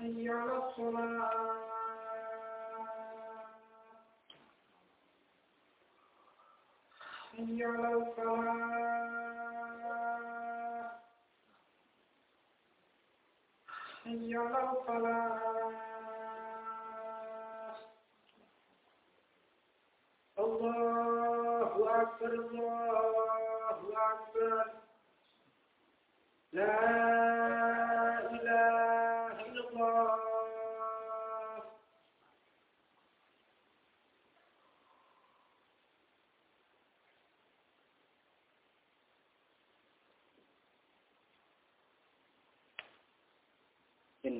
حي على الصلاة. حي على الفلاح حي على الفلاح الله أكبر الله أكبر. لا إله إلا الله إن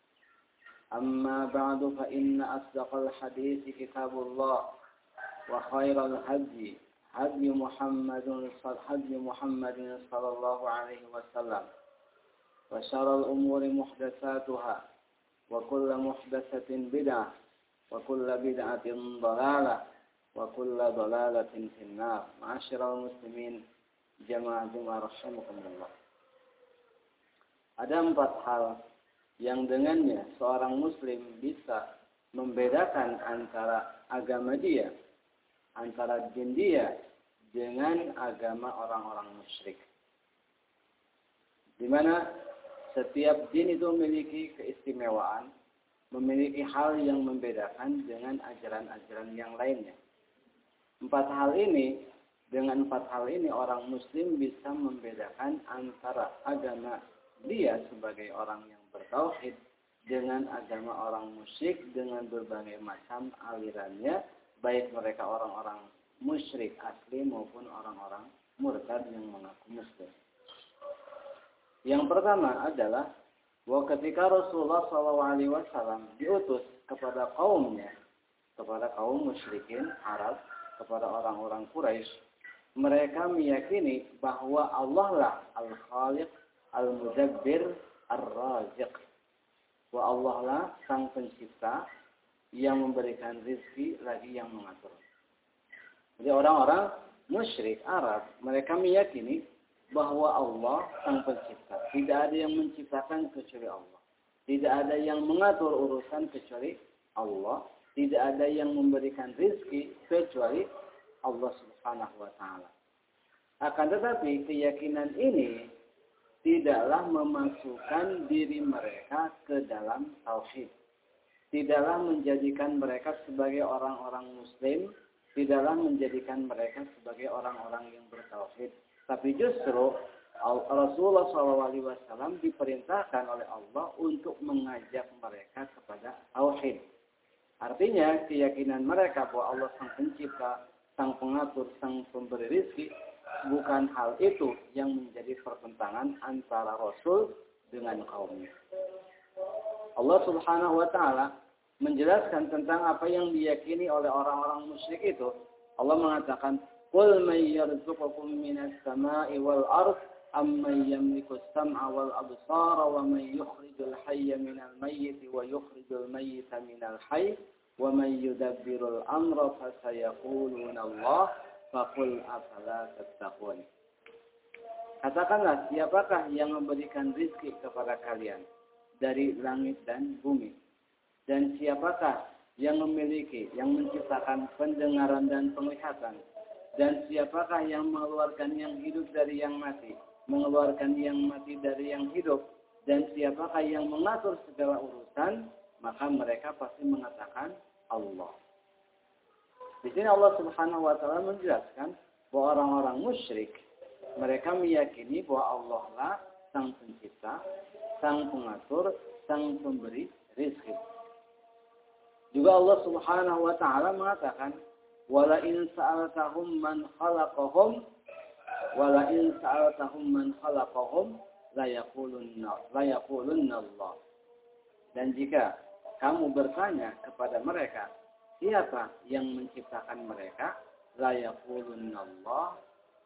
أما بعد فإن أصدق الحديث كتاب الله وخير الهدي هدي محمد هدي محمد صلى الله عليه وسلم وشر الأمور محدثاتها وكل محدثة بدعة وكل بدعة ضلالة وكل ضلالة في النار معاشر المسلمين jamaah jemaah rahimakumullah. Ada empat hal yang dengannya seorang muslim bisa membedakan antara agama dia, antara din dia dengan agama orang-orang musyrik. Di mana setiap din itu memiliki keistimewaan, memiliki hal yang membedakan dengan ajaran-ajaran yang lainnya. Empat hal ini, dengan empat hal ini orang muslim bisa membedakan antara agama dia sebagai orang yang bertauhid dengan agama orang musyrik dengan berbagai macam alirannya baik mereka orang-orang musyrik asli maupun orang-orang murtad yang mengaku muslim. Yang pertama adalah bahwa ketika Rasulullah SAW diutus kepada kaumnya, kepada kaum musyrikin Arab, kepada orang-orang Quraisy, mereka meyakini bahwa Allah lah Al-Khaliq, Al-Mudabbir, Ar-Raziq. Bahwa Allah lah Sang Pencipta yang memberikan rizki lagi yang mengatur. Jadi orang-orang musyrik Arab, mereka meyakini bahwa Allah Sang Pencipta. Tidak ada yang menciptakan kecuali Allah. Tidak ada yang mengatur urusan kecuali Allah. Tidak ada yang memberikan rizki kecuali Allah subhanahu wa ta'ala. Akan tetapi keyakinan ini tidaklah memasukkan diri mereka ke dalam tauhid. Tidaklah menjadikan mereka sebagai orang-orang muslim, tidaklah menjadikan mereka sebagai orang-orang yang bertauhid. Tapi justru Rasulullah SAW diperintahkan oleh Allah untuk mengajak mereka kepada tauhid. Artinya keyakinan mereka bahwa Allah sang pencipta, sang pengatur, sang pemberi rizki bukan hal itu yang menjadi pertentangan antara Rasul dengan kaumnya. Allah Subhanahu wa taala menjelaskan tentang apa yang diyakini oleh orang-orang musyrik itu. Allah mengatakan, "Qul may yarzuqukum minas sama'i wal ard amman yamliku as-sam'a wal absara wa may yukhrijul hayya minal mayyiti wa yukhrijul mayyita minal hayy wa may yudabbirul amra fasayaquluna Allah." Fakul afala tattaqun. Katakanlah siapakah yang memberikan rizki kepada kalian dari langit dan bumi. Dan siapakah yang memiliki, yang menciptakan pendengaran dan penglihatan. Dan siapakah yang mengeluarkan yang hidup dari yang mati. Mengeluarkan yang mati dari yang hidup. Dan siapakah yang mengatur segala urusan. Maka mereka pasti mengatakan Allah. Di sini Allah Subhanahu wa taala menjelaskan bahwa orang-orang musyrik mereka meyakini bahwa Allah lah sang pencipta, sang pengatur, sang pemberi rezeki. Juga Allah Subhanahu wa taala mengatakan, "Wala in sa'altahum man khalaqahum wala in sa'altahum man khalaqahum la yaqulunna la yaqulunna Allah." Dan jika kamu bertanya kepada mereka, siapa yang menciptakan mereka? La Allah.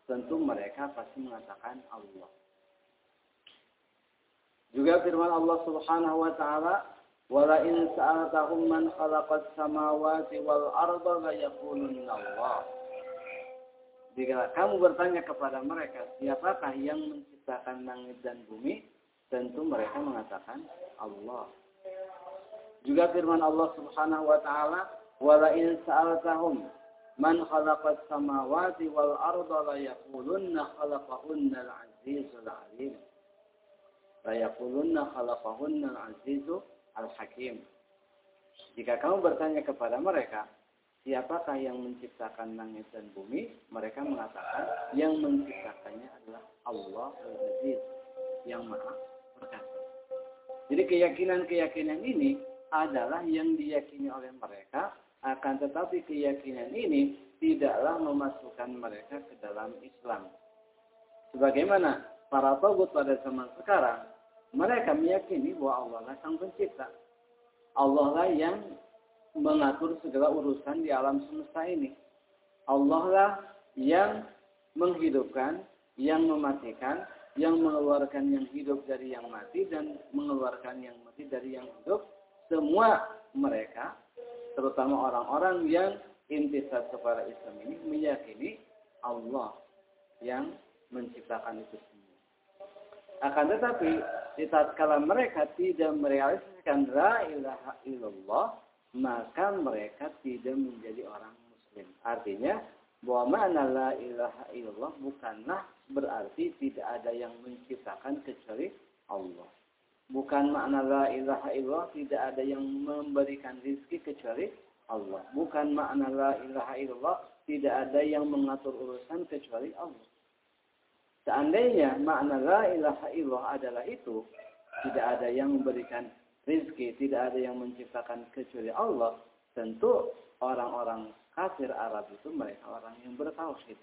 Tentu mereka pasti mengatakan Allah. Juga firman Allah Subhanahu wa taala, "Wala in sa'altahum man khalaqas samawati wal arda la Allah." Jika kamu bertanya kepada mereka, siapakah yang menciptakan langit dan bumi? Tentu mereka mengatakan Allah. Juga firman Allah Subhanahu wa taala, Wala in sa'altahum man khalaqas samawati wal arda la yaqulunna khalaqahunna al-azizul alim. La yaqulunna khalaqahunna al-azizul al-hakim. Jika kamu bertanya kepada mereka, siapakah yang menciptakan langit dan bumi? Mereka mengatakan yang menciptakannya adalah Allah Al-Aziz yang Maha Perkasa. Jadi keyakinan-keyakinan ini adalah yang diyakini oleh mereka akan tetapi keyakinan ini tidaklah memasukkan mereka ke dalam Islam. Sebagaimana para togut pada zaman sekarang, mereka meyakini bahwa Allah lah sang pencipta. Allah lah yang mengatur segala urusan di alam semesta ini. Allah lah yang menghidupkan, yang mematikan, yang mengeluarkan yang hidup dari yang mati dan mengeluarkan yang mati dari yang hidup. Semua mereka terutama orang-orang yang intisab kepada Islam ini meyakini Allah yang menciptakan itu semua. Akan tetapi, di tatkala mereka tidak merealisasikan la ilaha illallah, maka mereka tidak menjadi orang muslim. Artinya, bahwa makna la ilaha illallah bukanlah berarti tidak ada yang menciptakan kecuali Allah. Bukan makna la ilaha illallah tidak ada yang memberikan rizki kecuali Allah. Bukan makna la ilaha illallah tidak ada yang mengatur urusan kecuali Allah. Seandainya makna la ilaha illallah adalah itu, tidak ada yang memberikan rizki, tidak ada yang menciptakan kecuali Allah, tentu orang-orang kafir Arab itu mereka orang yang bertauhid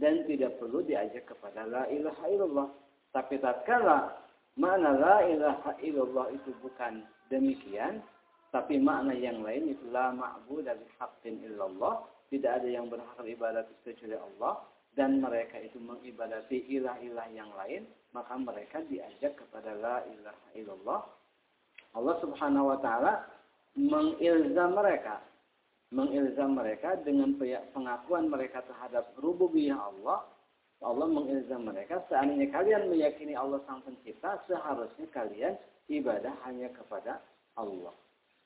dan tidak perlu diajak kepada la ilaha illallah. Tapi tatkala Makna la ilaha illallah itu bukan demikian, tapi makna yang lain itu la ma'bud dari haqqin illallah, tidak ada yang berhak ibadat kecuali Allah dan mereka itu mengibadati ilah-ilah yang lain, maka mereka diajak kepada la ilaha illallah. Allah Subhanahu wa taala mengilzam mereka mengilzam mereka dengan pengakuan mereka terhadap rububiyah Allah Allah mengilzam mereka, seandainya kalian meyakini Allah Sang Pencipta, seharusnya kalian ibadah hanya kepada Allah.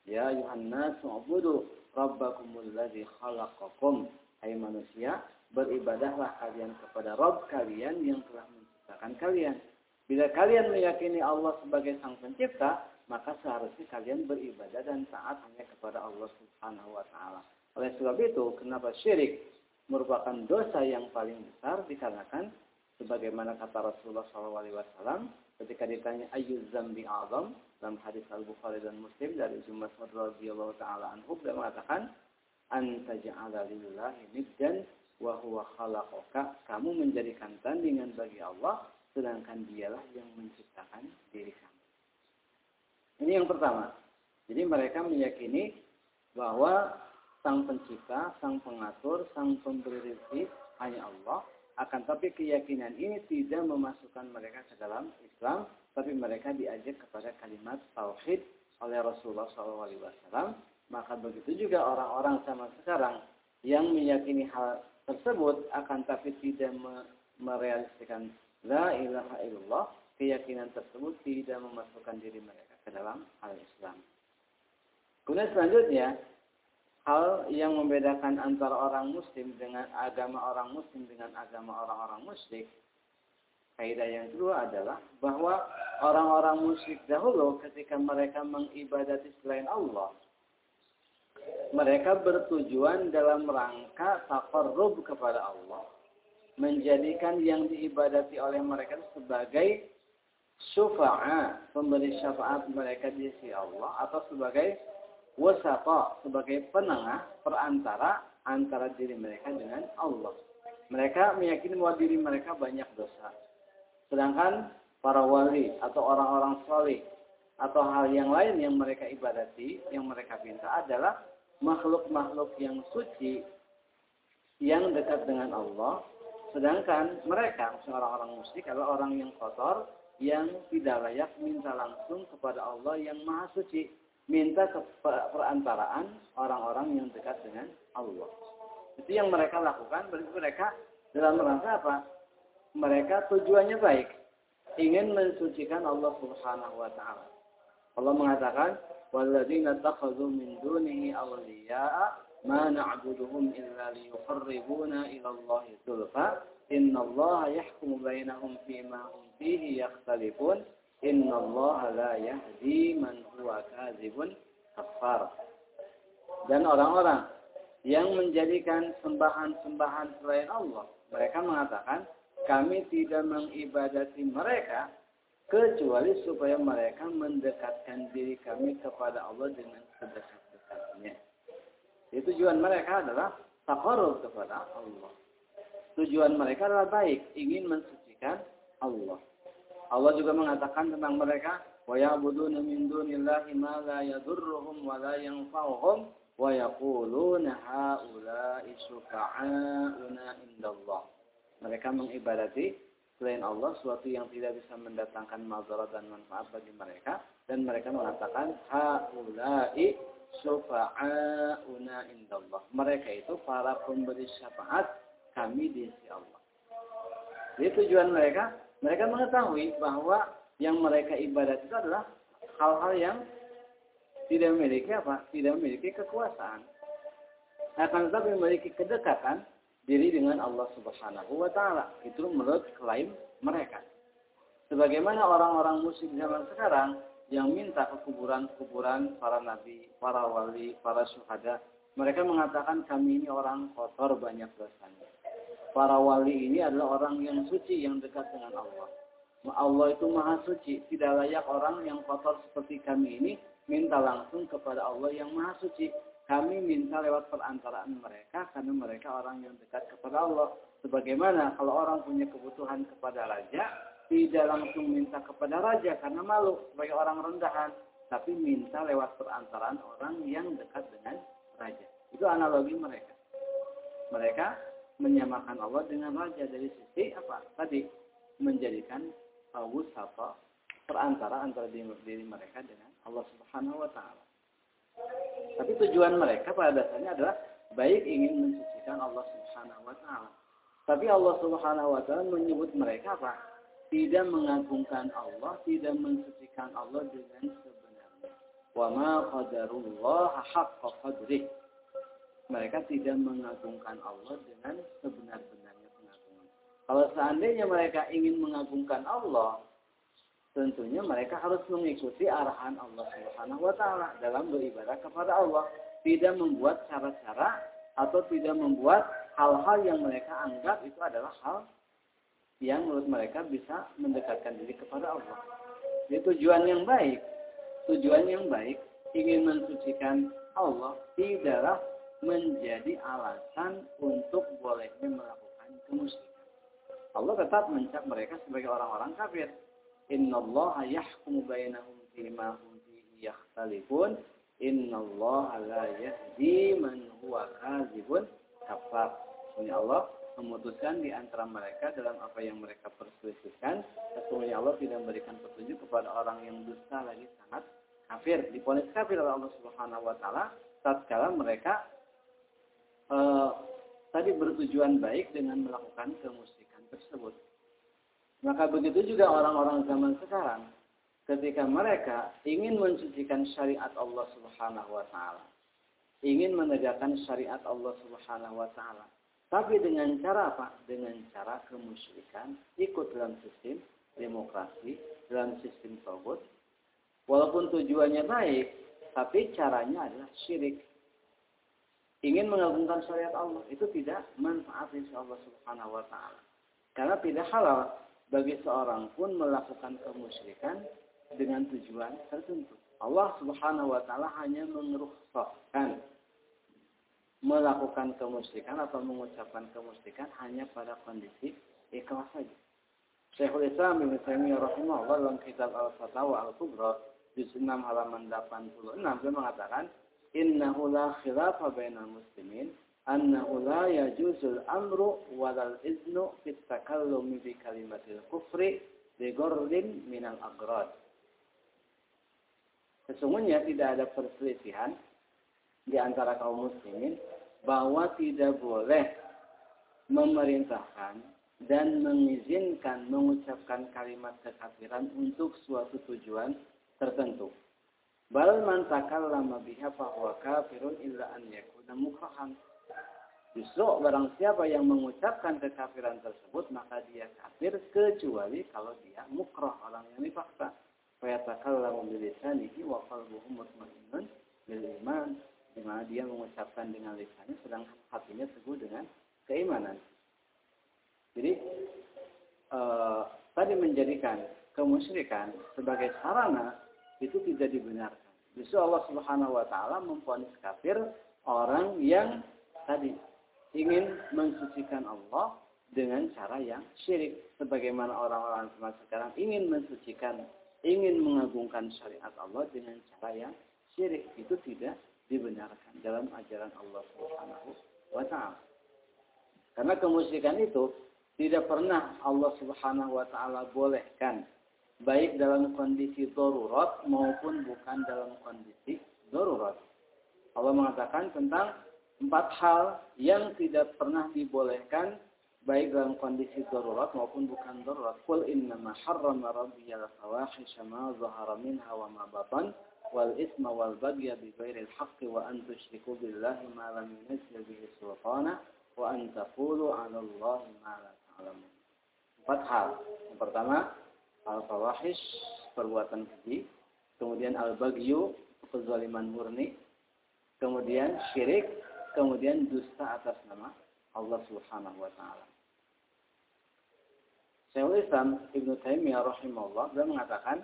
Ya Yuhannas, ubudu rabbakumul ladzi khalaqakum. Hai manusia, beribadahlah kalian kepada Rabb kalian yang telah menciptakan kalian. Bila kalian meyakini Allah sebagai Sang Pencipta, maka seharusnya kalian beribadah dan taat hanya kepada Allah Subhanahu wa taala. Oleh sebab itu, kenapa syirik merupakan dosa yang paling besar dikarenakan sebagaimana kata Rasulullah SAW ketika ditanya ayu zambi azam dalam hadis Al Bukhari dan Muslim dari Mas'ud radhiyallahu taala anhu beliau mengatakan anta ja'ala lillahi niddan wa huwa khalaqaka kamu menjadikan tandingan bagi Allah sedangkan dialah yang menciptakan diri kamu. Ini yang pertama. Jadi mereka meyakini bahwa sang pencipta, sang pengatur, sang pemberi rezeki hanya Allah. Akan tapi keyakinan ini tidak memasukkan mereka ke dalam Islam, tapi mereka diajak kepada kalimat tauhid oleh Rasulullah SAW. Maka begitu juga orang-orang sama sekarang yang meyakini hal tersebut akan tapi tidak merealisasikan la ilaha illallah, keyakinan tersebut tidak memasukkan diri mereka ke dalam hal Islam. Kemudian selanjutnya, hal yang membedakan antara orang muslim dengan agama orang muslim dengan agama orang-orang musyrik kaidah yang kedua adalah bahwa orang-orang musyrik dahulu ketika mereka mengibadati selain Allah mereka bertujuan dalam rangka takarrub kepada Allah menjadikan yang diibadati oleh mereka sebagai syufa'a pemberi syafaat mereka di sisi Allah atau sebagai wasata sebagai penengah perantara antara diri mereka dengan Allah. Mereka meyakini bahwa diri mereka banyak dosa. Sedangkan para wali atau orang-orang soleh atau hal yang lain yang mereka ibadati, yang mereka minta adalah makhluk-makhluk yang suci yang dekat dengan Allah. Sedangkan mereka, orang-orang musyrik adalah orang yang kotor, yang tidak layak minta langsung kepada Allah yang maha suci minta ke perantaraan orang-orang yang dekat dengan Allah. Itu yang mereka lakukan, berarti mereka dalam rangka apa? Mereka tujuannya baik, ingin mensucikan Allah Subhanahu wa taala. Allah mengatakan, "Walladzina takhadhu min dunihi awliya'a ma na'buduhum illa liyuqarribuna ila Allahi zulfa, innallaha yahkumu bainahum fima hum fihi yakhtalifun." Inna Allah la yahdi man huwa kazibun kafar. Dan orang-orang yang menjadikan sembahan-sembahan selain Allah. Mereka mengatakan, kami tidak mengibadati mereka kecuali supaya mereka mendekatkan diri kami kepada Allah dengan sedekat-dekatnya. Tujuan mereka adalah takarub kepada Allah. Tujuan mereka adalah baik, ingin mensucikan Allah. Allah juga mengatakan tentang mereka, wa ya'buduna min dunillahi ma la yadurruhum wa la yanfa'uhum wa yaquluna haula'i syufa'auna indallah. Mereka mengibadati selain Allah suatu yang tidak bisa mendatangkan madarat dan manfaat bagi mereka dan mereka mengatakan haula'i syufa'auna indallah. Mereka itu para pemberi syafaat kami di sisi Allah. Jadi tujuan mereka mereka mengetahui bahwa yang mereka ibadat itu adalah hal-hal yang tidak memiliki apa? Tidak memiliki kekuasaan. Akan tetapi memiliki kedekatan diri dengan Allah Subhanahu wa taala. Itu menurut klaim mereka. Sebagaimana orang-orang musyrik zaman sekarang yang minta ke kuburan-kuburan para nabi, para wali, para syuhada, mereka mengatakan kami ini orang kotor banyak dosanya para wali ini adalah orang yang suci yang dekat dengan Allah. Allah itu maha suci, tidak layak orang yang kotor seperti kami ini minta langsung kepada Allah yang maha suci. Kami minta lewat perantaraan mereka karena mereka orang yang dekat kepada Allah. Sebagaimana kalau orang punya kebutuhan kepada raja, tidak langsung minta kepada raja karena malu sebagai orang rendahan, tapi minta lewat perantaraan orang yang dekat dengan raja. Itu analogi mereka. Mereka menyamakan Allah dengan raja dari sisi apa? Tadi menjadikan apa perantara antara diri mereka dengan Allah Subhanahu wa taala. Tapi tujuan mereka pada dasarnya adalah baik ingin mensucikan Allah Subhanahu wa taala. Tapi Allah Subhanahu wa taala menyebut mereka apa? Tidak mengagungkan Allah, tidak mensucikan Allah dengan sebenarnya. Wa ma qadarullah haqqa qadrih. Mereka tidak mengagungkan Allah dengan sebenar-benarnya pengagungan. Kalau seandainya mereka ingin mengagungkan Allah, tentunya mereka harus mengikuti arahan Allah Subhanahu wa taala dalam beribadah kepada Allah, tidak membuat cara-cara atau tidak membuat hal-hal yang mereka anggap itu adalah hal yang menurut mereka bisa mendekatkan diri kepada Allah. Jadi tujuan yang baik, tujuan yang baik ingin mensucikan Allah tidaklah menjadi alasan untuk bolehnya melakukan kemusyrikan. Allah tetap mencap mereka sebagai orang-orang kafir. Inna Allah yahkumu bainahum fima hum fihi yakhtalifun. Allah la yahdi man huwa kazibun kafar. Ini Allah memutuskan di antara mereka dalam apa yang mereka perselisihkan. Sesungguhnya Allah tidak memberikan petunjuk kepada orang yang dusta lagi sangat kafir. Diponis kafir oleh Allah Subhanahu wa taala tatkala mereka eh, tadi bertujuan baik dengan melakukan kemusyrikan tersebut. Maka begitu juga orang-orang zaman sekarang ketika mereka ingin mensucikan syariat Allah Subhanahu wa taala, ingin menegakkan syariat Allah Subhanahu wa taala, tapi dengan cara apa? Dengan cara kemusyrikan, ikut dalam sistem demokrasi, dalam sistem tauhid. Walaupun tujuannya baik, tapi caranya adalah syirik. Ingin mengagungkan syariat Allah, itu tidak manfaat insya Allah subhanahu wa ta'ala. Karena tidak halal bagi seorang pun melakukan kemusyrikan dengan tujuan tertentu. Allah subhanahu wa ta'ala hanya mengeruhsahkan melakukan kemusyrikan atau mengucapkan kemusyrikan hanya pada kondisi ikhlas saja. Syekhul Islam Ibnu Taimiyah rahimahullah dalam kitab Al-Fatawa Al-Kubra di 6 halaman 86 dia mengatakan innahu la khilafa bainal muslimin annahu la yajuzul amru walal iznu fit takallumi bi kalimatil kufri bi ghurrin minal agrad. Sesungguhnya tidak ada perselisihan di antara kaum muslimin bahwa tidak boleh memerintahkan dan mengizinkan mengucapkan kalimat kekafiran untuk suatu tujuan tertentu. Bal man takallama biha fahuwa kafirun illa an yakuna mukrahan. Justru barang siapa yang mengucapkan kekafiran tersebut maka dia kafir kecuali kalau dia mukrah orang yang dipaksa. Fayatakallamu bilisanihi wa qalbuhu mutmainnun bil iman di mana dia mengucapkan dengan lisannya sedangkan hatinya teguh dengan keimanan. Jadi e, tadi menjadikan kemusyrikan sebagai sarana itu tidak dibenarkan. Justru Allah Subhanahu wa taala memfonis kafir orang yang tadi ingin mensucikan Allah dengan cara yang syirik sebagaimana orang-orang zaman sekarang ingin mensucikan ingin mengagungkan syariat Allah dengan cara yang syirik itu tidak dibenarkan dalam ajaran Allah Subhanahu wa taala. Karena kemusyrikan itu tidak pernah Allah Subhanahu wa taala bolehkan baik dalam kondisi darurat maupun bukan dalam kondisi darurat. Allah mengatakan tentang empat hal yang tidak pernah dibolehkan baik dalam kondisi darurat maupun bukan darurat. Qul innama harrama rabbiyal fawahisha ma zahara minha wa ma batan wal isma wal bagya bi ghairil haqqi wa an tusyriku billahi ma lam yunzil bihi sultana wa an taqulu 'ala Allahi ma la ta'lamun. Empat hal. Yang pertama, al-fawahish, perbuatan keji, kemudian al-bagyu, kezaliman murni, kemudian syirik, kemudian dusta atas nama Allah Subhanahu wa taala. Syekhul Islam Ibnu Taimiyah rahimahullah beliau mengatakan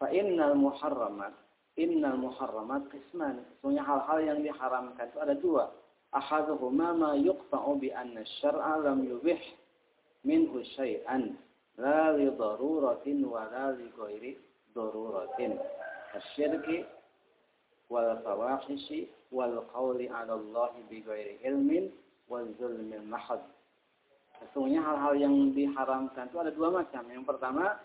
Fa innal muharramat innal muharramat qisman. Sesungguhnya hal-hal yang diharamkan itu ada dua. Ahaduhuma ma yuqta'u bi anna syar'a lam yubih minhu syai'an la li daruratin wa la li ghairi daruratin. Asyirki wal fawahishi wal qawli 'ala Allah bi ghairi ilmin wal zulmil mahad. Sesungguhnya hal-hal yang diharamkan itu ada dua macam. Yang pertama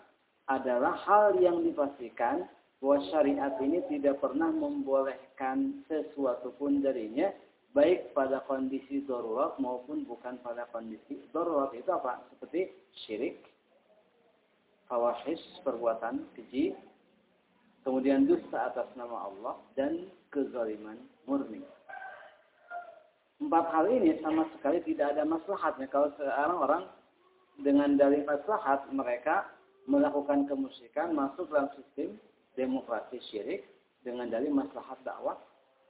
adalah hal yang dipastikan bahwa syariat ini tidak pernah membolehkan sesuatu pun darinya baik pada kondisi darurat maupun bukan pada kondisi darurat itu apa? Seperti syirik, fawahish, perbuatan keji, kemudian dusta atas nama Allah dan kezaliman murni. Empat hal ini sama sekali tidak ada maslahatnya. Kalau sekarang orang dengan dalih maslahat mereka melakukan kemusyrikan masuk dalam sistem demokrasi syirik dengan dalih maslahat dakwah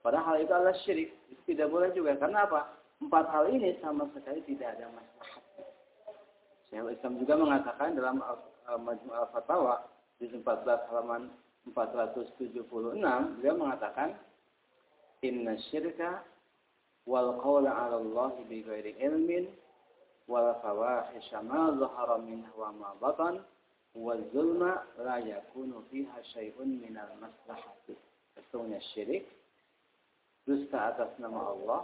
Padahal itu adalah syirik. Tidak boleh juga. Karena apa? Empat hal ini sama sekali tidak ada masalah. Syekh Islam juga mengatakan dalam Majmu' al-Fatawa di 14 halaman 476 beliau mengatakan inna syirka wal qawla 'ala Allah bi ghairi ilmin wal fawahisha ma zahara minha wa ma batan wal zulma la yakunu fiha syai'un minal maslahati. Sesungguhnya syirik dusta atas nama Allah,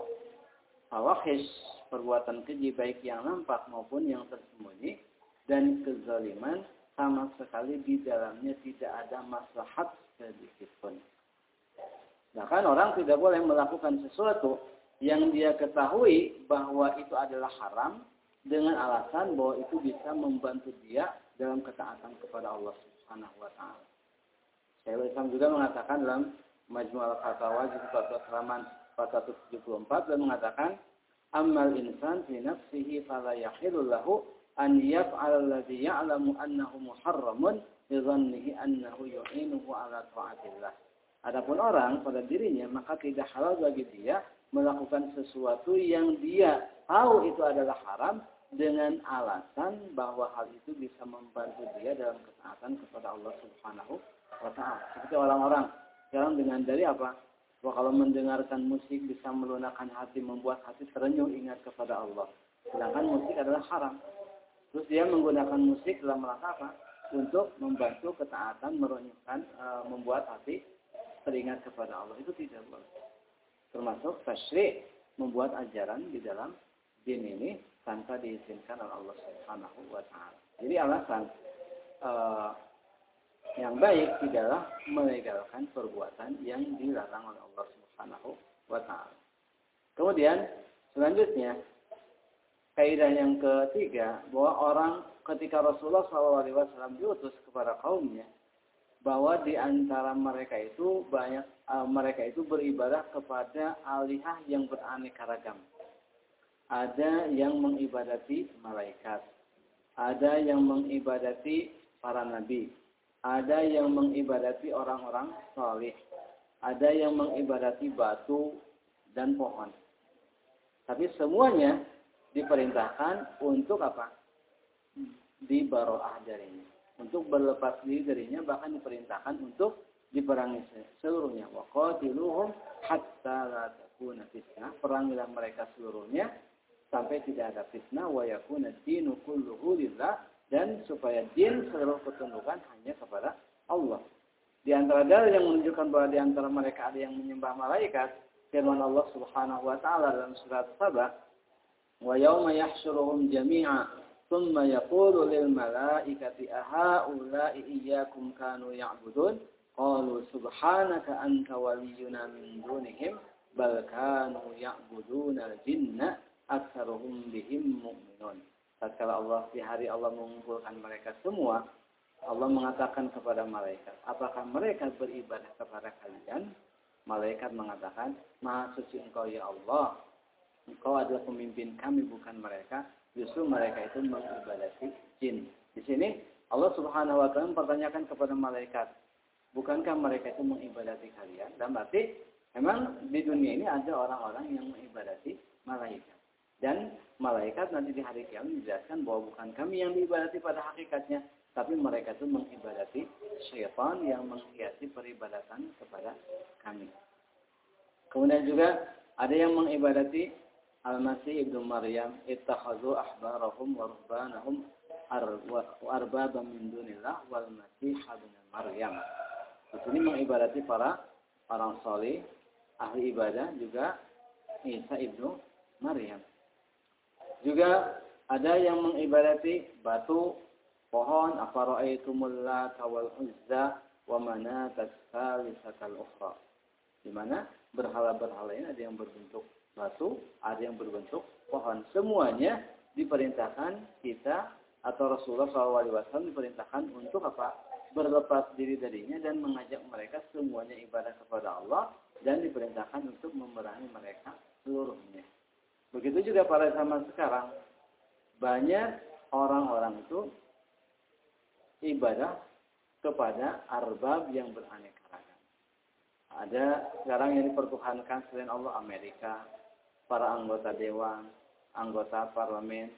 fawahish, perbuatan keji baik yang nampak maupun yang tersembunyi, dan kezaliman sama sekali di dalamnya tidak ada maslahat sedikit pun. Bahkan orang tidak boleh melakukan sesuatu yang dia ketahui bahwa itu adalah haram dengan alasan bahwa itu bisa membantu dia dalam ketaatan kepada Allah Subhanahu wa taala. Saya Islam juga mengatakan dalam Majmu' al-Fatawa juz 14 halaman 474 dan mengatakan amal insan fi nafsihi fala yahilu lahu an yaf'al alladhi ya'lamu annahu muharramun bi dhannihi annahu yu'inuhu ala ta'atillah. Adapun orang pada dirinya maka tidak halal bagi dia melakukan sesuatu yang dia tahu itu adalah haram dengan alasan bahwa hal itu bisa membantu dia dalam ketaatan kepada Allah Subhanahu wa taala. Seperti orang-orang sekarang dengan dari apa? Bahwa kalau mendengarkan musik bisa melunakkan hati, membuat hati terenyuh ingat kepada Allah. Sedangkan musik adalah haram. Terus dia menggunakan musik dalam rangka apa? Untuk membantu ketaatan, merenyuhkan, e, membuat hati teringat kepada Allah. Itu tidak boleh. Termasuk tasyrik, membuat ajaran di dalam din ini tanpa diizinkan oleh Allah Subhanahu wa taala. Jadi alasan e, yang baik tidaklah melegalkan perbuatan yang dilarang oleh Allah Subhanahu wa taala. Kemudian selanjutnya kaidah yang ketiga bahwa orang ketika Rasulullah SAW diutus kepada kaumnya bahwa di antara mereka itu banyak uh, mereka itu beribadah kepada alihah yang beraneka ragam. Ada yang mengibadati malaikat, ada yang mengibadati para nabi, ada yang mengibadati orang-orang salih. Ada yang mengibadati batu dan pohon. Tapi semuanya diperintahkan untuk apa? Di baroah darinya. Untuk berlepas diri darinya bahkan diperintahkan untuk diperangi seluruhnya. Wa qatiluhum hatta la takuna fitnah. Perangilah mereka seluruhnya sampai tidak ada fitnah wa yakuna dinu kulluhu lillah dan supaya din seluruh ketundukan hanya kepada Allah. Di antara dalil yang menunjukkan bahwa di antara mereka ada yang menyembah malaikat, firman Allah Subhanahu wa taala dalam surat Sabah, "Wa yauma yahsyuruhum jami'a, thumma yaqulu lil malaikati ahaula'i iyyakum kanu ya'budun?" Qalu subhanaka anta waliyuna min dunihim bal kanu ya'buduna al-jinna aktsaruhum bihim mu'minun tatkala Allah di hari Allah mengumpulkan mereka semua, Allah mengatakan kepada malaikat, apakah mereka beribadah kepada kalian? Malaikat mengatakan, Maha suci engkau ya Allah. Engkau adalah pemimpin kami bukan mereka. Justru mereka itu mengibadati jin. Di sini Allah subhanahu wa ta'ala mempertanyakan kepada malaikat, bukankah mereka itu mengibadati kalian? Dan berarti memang di dunia ini ada orang-orang yang mengibadati malaikat. Dan malaikat nanti di hari kiamat menjelaskan bahwa bukan kami yang diibadati pada hakikatnya, tapi mereka itu mengibadati syaitan yang menghiasi peribadatan kepada kami. Kemudian juga ada yang mengibadati Al-Masih Ibnu Maryam, ittakhazu ahbarahum wa ruhbanahum arbaba min dunillah wal Masih ibn Maryam. Di sini mengibadati para orang soleh, ahli ibadah juga Isa ibnu Maryam. Juga ada yang mengibadati batu, pohon, afara'aitumul lata wal uzza wa manatas salisatal ukhra. Di mana berhala-berhala ini ada yang berbentuk batu, ada yang berbentuk pohon. Semuanya diperintahkan kita atau Rasulullah SAW diperintahkan untuk apa? Berlepas diri darinya dan mengajak mereka semuanya ibadah kepada Allah dan diperintahkan untuk memerangi mereka seluruhnya. Begitu juga pada zaman sekarang banyak orang-orang itu ibadah kepada arbab yang beraneka ragam. Ada sekarang yang dipertuhankan selain Allah Amerika, para anggota dewan, anggota parlemen,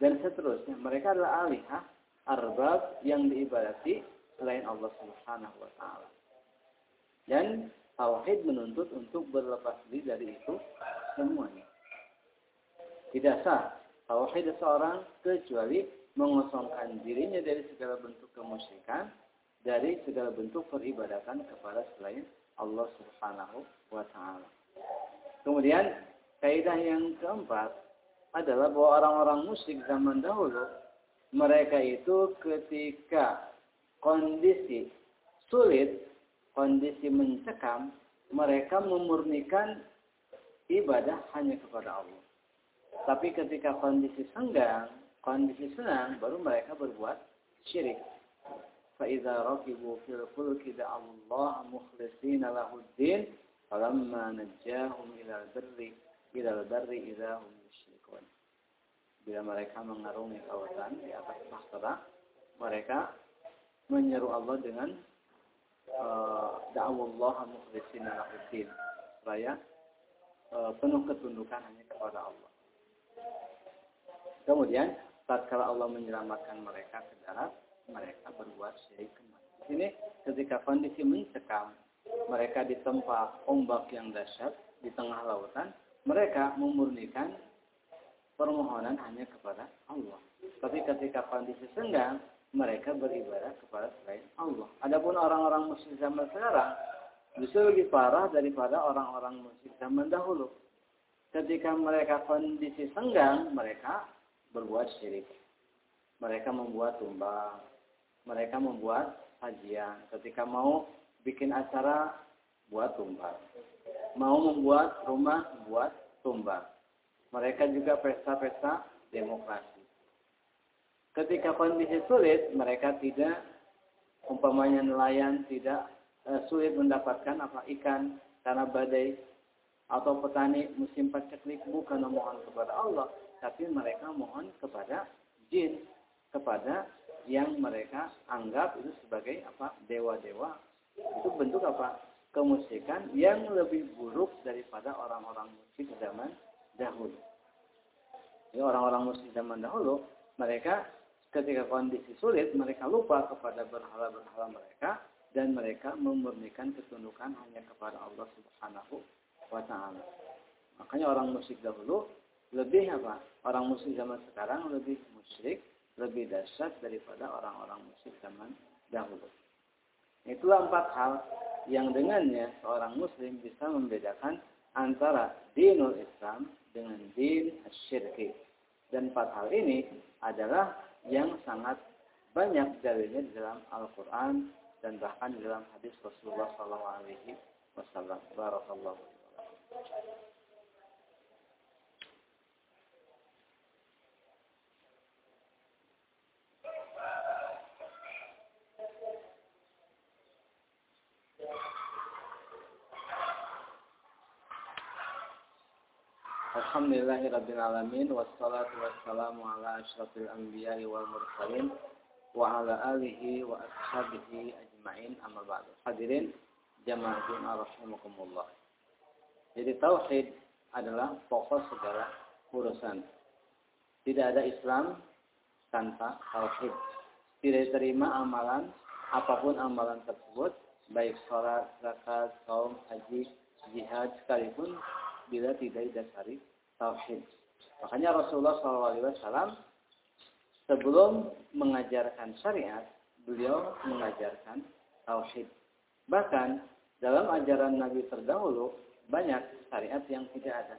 dan seterusnya. Mereka adalah alihah arbab yang diibadati selain Allah Subhanahu wa taala. Dan tauhid menuntut untuk berlepas diri dari itu semuanya. Tidak sah tauhid seorang kecuali mengosongkan dirinya dari segala bentuk kemusyrikan, dari segala bentuk peribadatan kepada selain Allah Subhanahu wa taala. Kemudian kaidah yang keempat adalah bahwa orang-orang musyrik zaman dahulu mereka itu ketika kondisi sulit, kondisi mencekam, mereka memurnikan ibadah hanya kepada Allah. Tapi ketika kondisi senggang, kondisi senang, baru mereka berbuat syirik. فَإِذَا رَكِبُوا فِي الْفُلْكِ دَعَوُا اللَّهَ مُخْلِصِينَ لَهُ الدِّينَ فَلَمَّا نَجَّاهُمْ إِلَى الْبِرِّ إِلَى الْبَرِّ إِذَا هُمْ bila mereka mengarungi kawasan di atas bahtera, mereka menyeru Allah dengan uh, da'awullah mukhlishina lahuddin supaya uh, penuh ketundukan hanya kepada Allah. Kemudian tatkala Allah menyelamatkan mereka ke darat, mereka berbuat syirik kembali. Di sini ketika kondisi mencekam, mereka di tempat ombak yang dahsyat di tengah lautan, mereka memurnikan permohonan hanya kepada Allah. Tapi ketika kondisi senggang, mereka beribadah kepada selain Allah. Adapun orang-orang musyrik zaman sekarang justru lebih parah daripada orang-orang musyrik zaman dahulu. Ketika mereka kondisi senggang, mereka berbuat syirik. Mereka membuat tumbang, mereka membuat sajian. Ketika mau bikin acara, buat tumbang. Mau membuat rumah, buat tumbang mereka juga pesta-pesta demokrasi. Ketika kondisi sulit, mereka tidak, umpamanya nelayan tidak e, sulit mendapatkan apa ikan karena badai atau petani musim paceklik bukan memohon kepada Allah, tapi mereka mohon kepada jin, kepada yang mereka anggap itu sebagai apa dewa-dewa. Itu bentuk apa? Kemusikan yang lebih buruk daripada orang-orang musik zaman dahulu. Jadi orang-orang muslim zaman dahulu, mereka ketika kondisi sulit, mereka lupa kepada berhala-berhala mereka dan mereka memurnikan ketundukan hanya kepada Allah Subhanahu wa taala. Makanya orang musyrik dahulu lebih apa? Orang musyrik zaman sekarang lebih musyrik, lebih dahsyat daripada orang-orang musyrik zaman dahulu. Itulah empat hal yang dengannya seorang muslim bisa membedakan antara dinul Islam dengan din syirki. Dan empat hal ini adalah yang sangat banyak dalilnya di dalam Al-Quran dan bahkan di dalam hadis Rasulullah SAW. Barakallahu. Alhamdulillahirrabbilalamin Wassalatu wassalamu ala ashrafil anbiya wal mursalin Wa ala alihi wa ashabihi ajma'in amma ba'du. Hadirin jama'atin rahimakumullah. Jadi tauhid adalah pokok segala urusan. Tidak ada Islam tanpa tauhid. Tidak terima amalan apa pun amalan tersebut baik sholat, zakat, saum, haji, jihad sekalipun bila tidak didasari tauhid. Makanya Rasulullah SAW sebelum mengajarkan syariat, beliau mengajarkan tauhid. Bahkan dalam ajaran Nabi terdahulu banyak syariat yang tidak ada.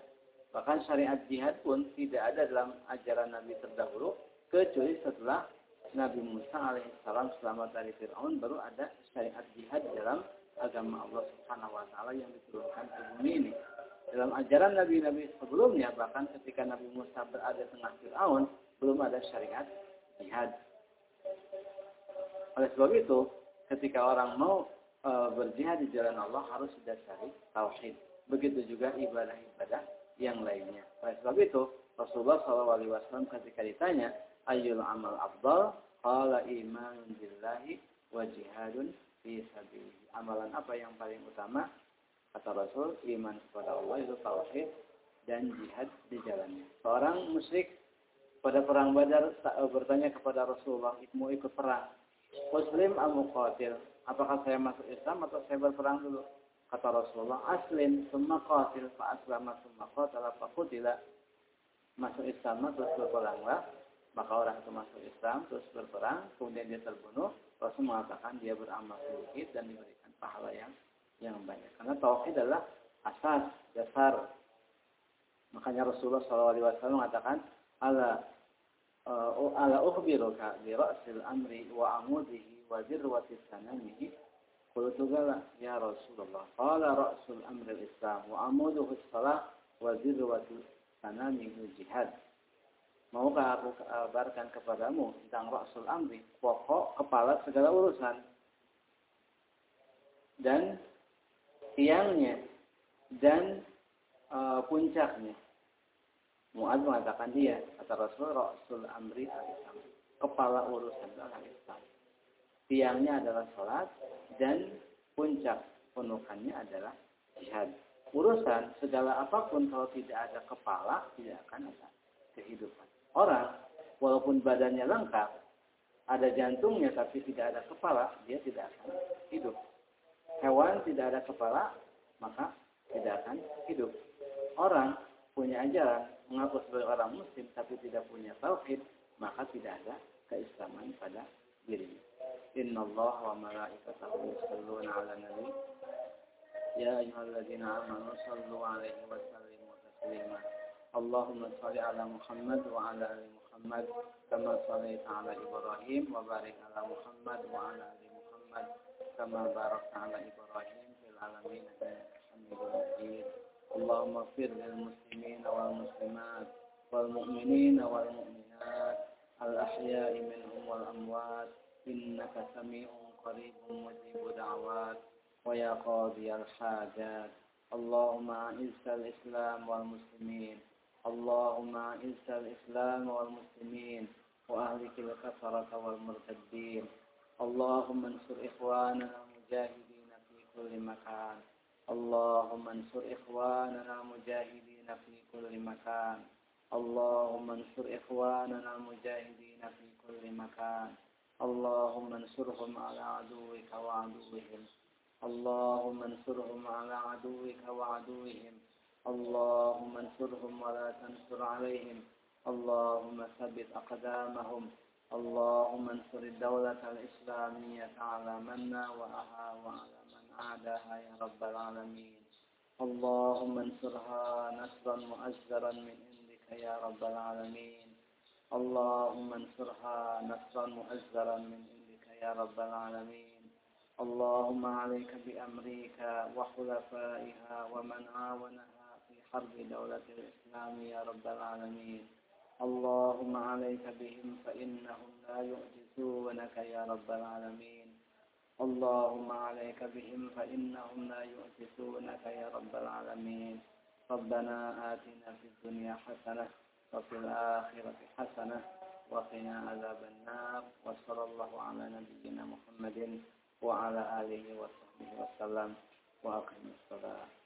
Bahkan syariat jihad pun tidak ada dalam ajaran Nabi terdahulu kecuali setelah Nabi Musa alaihissalam selamat dari Fir'aun baru ada syariat jihad dalam agama Allah Subhanahu wa taala yang diturunkan ke bumi ini. Dalam ajaran nabi-nabi sebelumnya bahkan ketika Nabi Musa berada tengah Fir'aun belum ada syariat jihad. Oleh sebab itu, ketika orang mau e, berjihad di jalan Allah harus didasari tauhid. Begitu juga ibadah-ibadah yang lainnya. Oleh sebab itu, Rasulullah SAW ketika ditanya, Ayyul amal abdal, qala imanun billahi wa jihadun fi. Amalan apa yang paling utama? Kata Rasul, iman kepada Allah itu tauhid dan jihad di jalannya. Seorang musyrik pada perang Badar bertanya kepada Rasulullah, "Mau ikut perang?" Muslim amu qatil. Apakah saya masuk Islam atau saya berperang dulu? Kata Rasulullah, "Aslim summa qatil fa aslama summa qatala fa qutila." Masuk Islam terus berperanglah. Maka orang itu masuk Islam terus berperang, kemudian dia terbunuh. Rasul mengatakan dia beramal sedikit dan diberikan pahala yang yang banyak. Karena tauhid adalah asas, dasar. Makanya Rasulullah SAW mengatakan, ala uh, ala ukhbiruka bi ra'sil amri wa amudihi wa dirwati sanamihi Qultu ya Rasulullah qala ra'sul amri al-islam wa amuduhu as-salah wa dirwatu sanamihi jihad Maukah aku kabarkan kepadamu tentang Rasul Amri, pokok kepala segala urusan. Dan tiangnya dan uh, puncaknya. Mu'ad mengatakan dia, kata Rasul, Rasul Amri al-Islam. Kepala urusan al-Islam. Tiangnya adalah sholat dan puncak penukannya adalah jihad. Urusan segala apa pun kalau tidak ada kepala tidak akan ada kehidupan. Orang walaupun badannya lengkap, ada jantungnya tapi tidak ada kepala, dia tidak akan hidup hewan tidak ada kepala, maka tidak akan hidup. Orang punya ajaran, mengaku sebagai orang muslim, tapi tidak punya tauhid, maka tidak ada keislaman pada dirinya. Inna Allah wa malaikatahu yusalluna ala nabi. Ya ayyuhalladzina amanu sallu alaihi wa sallimu taslima. Allahumma salli ala Muhammad wa ala ali Muhammad kama sallaita ala Ibrahim wa barik ala Muhammad wa ala ali Muhammad كما باركت على إبراهيم في العالمين إنك حميد مجيد. اللهم اغفر للمسلمين والمسلمات والمؤمنين والمؤمنات الأحياء منهم والأموات. إنك سميع قريب مجيب دعوات. ويا قاضي الحاجات. اللهم أعز الإسلام والمسلمين. اللهم أعز الإسلام والمسلمين. وأهلك الكفرة والمرتدين. اللهم انصر إخواننا مجاهدين في كل مكان. اللهم انصر إخواننا مجاهدين في كل مكان. اللهم انصر إخواننا مجاهدين في كل مكان. اللهم انصرهم على عدوك وعدوهم. اللهم انصرهم على عدوك وعدوهم. اللهم انصرهم ولا تنصر عليهم. اللهم ثبت أقدامهم. اللهم انصر الدولة الإسلامية على من ناوأها وعلى من عاداها يا رب العالمين. اللهم انصرها نصرا مؤزرا من عندك يا رب العالمين. اللهم انصرها نصرا مؤزرا من عندك يا رب العالمين. اللهم عليك بأمريكا وحلفائها ومن عاونها في حرب دولة الإسلام يا رب العالمين. اللهم عليك بهم فإنهم لا يعجزونك يا رب العالمين. اللهم عليك بهم فإنهم لا يعجزونك يا رب العالمين. ربنا آتنا في الدنيا حسنة وفي الآخرة حسنة وقنا عذاب النار. وصلى الله على نبينا محمد وعلى آله وصحبه وسلم. وأقم الصلاة.